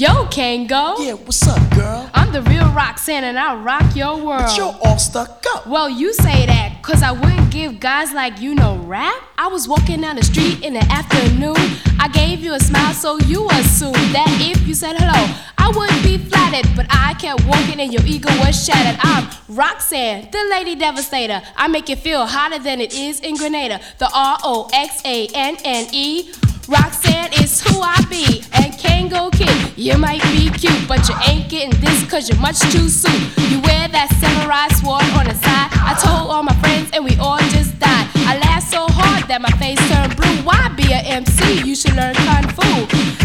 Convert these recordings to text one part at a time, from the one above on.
Yo, Kangol. Yeah, what's up, girl? I'm the real Roxanne and I'll rock your world. But you're all stuck up. Well, you say that, cause I wouldn't give guys like you no rap. I was walking down the street in the afternoon. I gave you a smile, so you assumed that if you said hello, I wouldn't be flattered. But I kept walking and your ego was shattered. I'm Roxanne, the lady devastator. I make you feel hotter than it is in Grenada. The R O X A N N E. Roxanne is who I be, and Kangol Kid, you might be cute, but you ain't getting this cause you're much too soon. You wear that samurai sword on the side. I told all my friends, and we all just died. I laughed so hard that my face turned blue. Why be a MC? You should learn Kung Fu.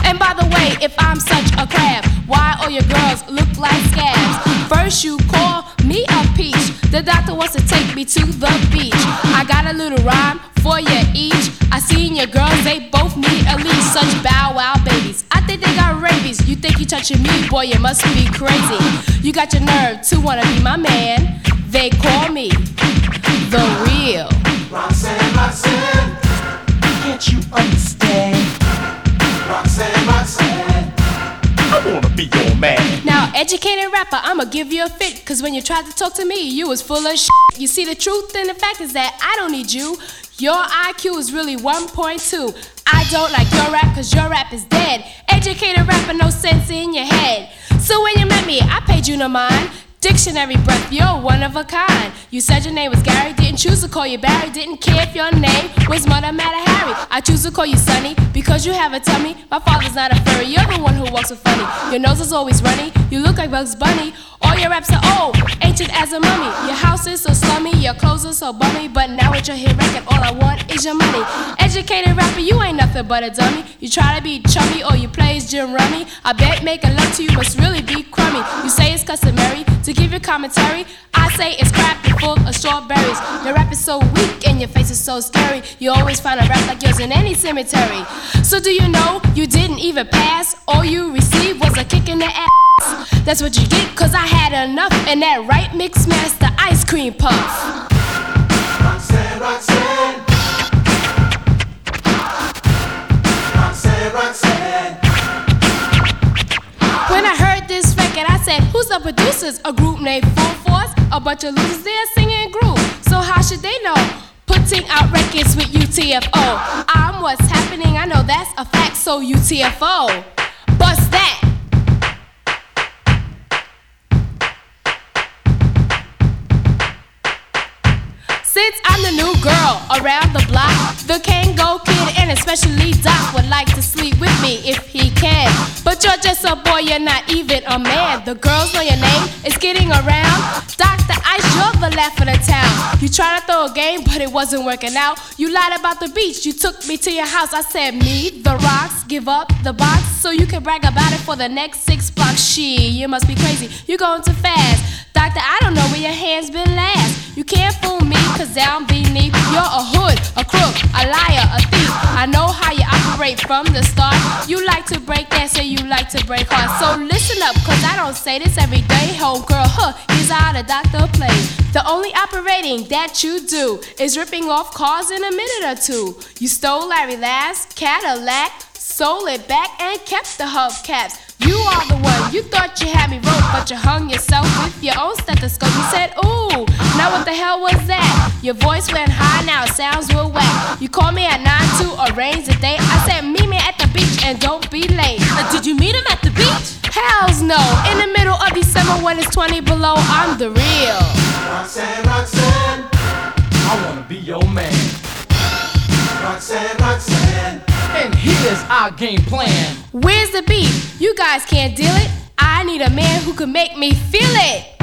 And by the way, if I'm such a crab, why all your girls look like scabs? First, you call me a peach. The doctor wants to take me to the beach. I got a little rhyme for you each. I seen your girls, they Such bow wow babies. I think they got rabies. You think you touching me, boy, you must be crazy. You got your nerve to wanna be my man. They call me the real. Roxanne, Roxanne, Can't you understand? Roxanne, Roxanne. I wanna be your man. Now, educated rapper, I'ma give you a fit. Cause when you tried to talk to me, you was full of shit. You see, the truth and the fact is that I don't need you. Your IQ is really 1.2. I don't like your rap cause your rap is dead. Educated rapper, no sense in your head. So when you met me, I paid you no mind. Dictionary breath, you're one of a kind. You said your name was Gary, didn't choose to call you Barry, didn't care if your name was Mother Matter Harry. I choose to call you Sonny because you have a tummy. My father's not a furry, you're the one who walks so funny. Your nose is always runny, you look like Bugs Bunny. All your raps are old, your clothes are so bummy. But now with your hit record, all I want is your money. Educated rapper, you ain't nothing but a dummy. You try to be chummy or you play as Jim Rummy. I bet making love to you must really be crummy. You say it's customary to give your commentary. I say it's crap and full of strawberries. Your rap is so weak and your face is so scary. You always find a rap like yours in any cemetery. So do you know you didn't even pass? All you received was a kick in the ass. That's what you get, cause I had enough. And that right mix master ice cream puff. Said, Who's the producers? A group named Full Force? A bunch of losers there singing groove. So how should they know? Putting out records with UTFO. I'm what's happening, I know that's a fact, so UTFO. Bust that. Since I'm the new girl around the block, the Kangol kid and especially Doc would like you're just a boy, you're not even a man. The girls know your name, it's getting around. Dr. Ice, you're the laugh of the town. You tried to throw a game, but it wasn't working out. You lied about the beach, you took me to your house. I said, Me, the rocks, give up the box so you can brag about it for the next six blocks. She, you must be crazy, you're going too fast. Doctor, I don't know where your hands been last. You can't fool me, cause down beneath, you're a hood, a crook, a liar, a thief. I know how you operate from the start. You like to break like to break hearts. So listen up, cause I don't say this every day. Oh, Homegirl, huh, here's how the doctor plays. The only operating that you do is ripping off cars in a minute or two. You stole Larry Last Cadillac, sold it back, and kept the hubcaps. You are the one. You thought you had me roped, but you hung yourself with your own stethoscope. You said, Ooh, now what the hell was that? Your voice went high, now it sounds real whack. You called me at 9 to arrange a date. I said, Meet me at the beach and don't be late. Uh, did you meet him at the beach? Hells no. In the middle of December when it's 20 below, I'm the real. Roxanne, Roxanne. I wanna be your man. Roxanne, Roxanne. And here's our game plan. Where's the beat? You guys can't deal it. I need a man who can make me feel it.